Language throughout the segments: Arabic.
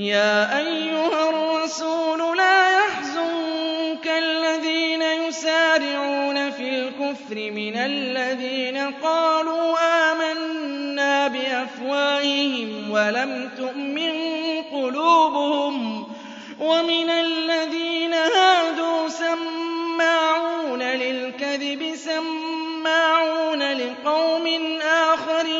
يَا أَيُّهَا الرَّسُولُ لَا يَحْزُنكَ الَّذِينَ يُسَارِعُونَ فِي الْكُفْرِ مِنَ الَّذِينَ قَالُوا آمَنَّا بِأَفْوَاهِهِمْ وَلَمْ تُؤْمِن قُلُوبُهُمْ وَمِنَ الَّذِينَ هَادُوا سَمَّاعُونَ لِلْكَذِبِ سَمَّاعُونَ لِقَوْمٍ آخَرِينَ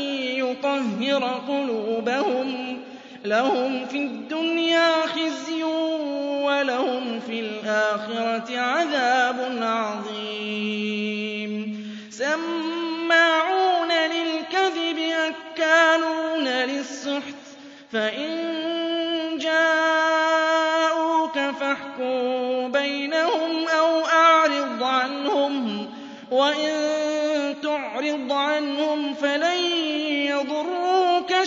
لِيُطْهِرَ قُلُوبَهُمْ لَهُمْ فِي الدُّنْيَا خِزْيٌ وَلَهُمْ فِي الْآخِرَةِ عَذَابٌ عَظِيمٌ. سَمَّاعُونَ لِلْكَذِبِ أَكَّالُونَ لِلسُّحْتِ فَإِن جَاءُوكَ فَاحْكُم بَيْنَهُمْ أَوْ أَعْرِضْ عَنْهُمْ وَإِن تُعْرِضْ عَنْهُمْ فَلَن يَضُرُّوكَ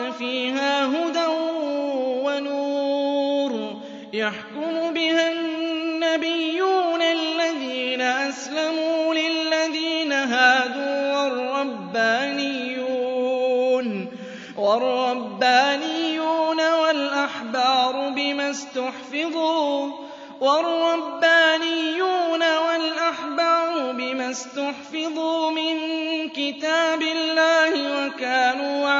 فيها هدى ونور يحكم بها النبيون الذين أسلموا للذين هادوا والربانيون والربانيون والأحبار بما استحفظوا والربانيون والأحبار بما استحفظوا من كتاب الله وكانوا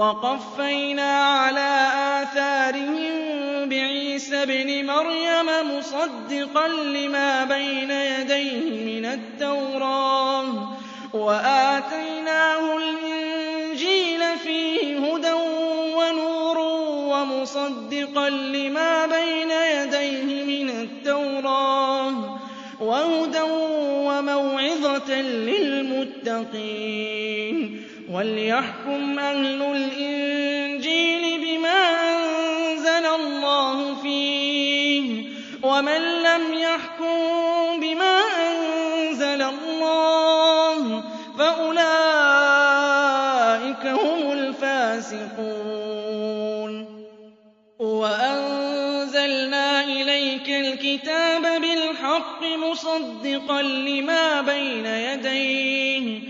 وَقَفَّيْنَا عَلَىٰ آثَارِهِم بِعِيسَى ابْنِ مَرْيَمَ مُصَدِّقًا لِّمَا بَيْنَ يَدَيْهِ مِنَ التَّوْرَاةِ وَآتَيْنَاهُ الْإِنجِيلَ فِيهِ هُدًى وَنُورٌ وَمُصَدِّقًا لِّمَا بَيْنَ يَدَيْهِ مِنَ التَّوْرَاةِ وَهُدًى وَمَوْعِظَةً لِّلْمُتَّقِينَ. وَلْيَحْكُمْ أَهْلُ الْإِنجِيلِ بِمَا أَنزَلَ اللَّهُ فِيهِ ۚ وَمَن لَّمْ يَحْكُم بِمَا أَنزَلَ اللَّهُ فَأُولَٰئِكَ هُمُ الْفَاسِقُونَ وَأَنزَلْنَا إِلَيْكَ الْكِتَابَ بِالْحَقِّ مُصَدِّقًا لِّمَا بَيْنَ يَدَيْهِ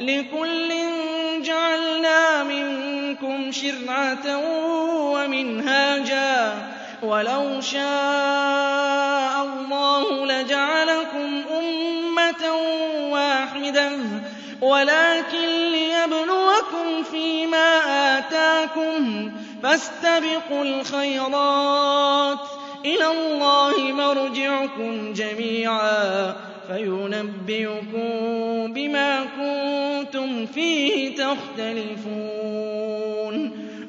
لِكُلٍّ جَعَلْنَا مِنكُمْ شِرْعَةً وَمِنْهَاجًا. وَلَوْ شَاءَ اللَّهُ لَجَعَلَكُمْ أُمَّةً وَاحِدَةً. وَلَكِن لِّيَبْلُوَكُمْ فيما آتَاكُمْ. فَاسْتَبِقُوا الْخَيْرَاتِ. إِلَى اللَّهِ مَرْجِعُكُمْ جَمِيعًا. فَيُنَبِّئُكُم بِمَا كُنتُمْ فِيهِ تَخْتَلِفُونَ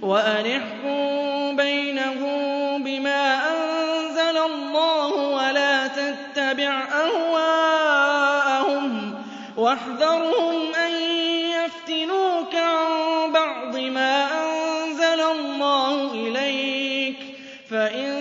وَأَنِحْكُم بَيْنَهُم بِمَا أَنزَلَ اللَّهُ وَلَا تَتَّبِعْ أَهْوَاءَهُمْ وَاحْذَرْهُمْ أَن يَفْتِنُوكَ عَن بَعْضِ مَا أَنزَلَ اللَّهُ إِلَيْكَ فَإِن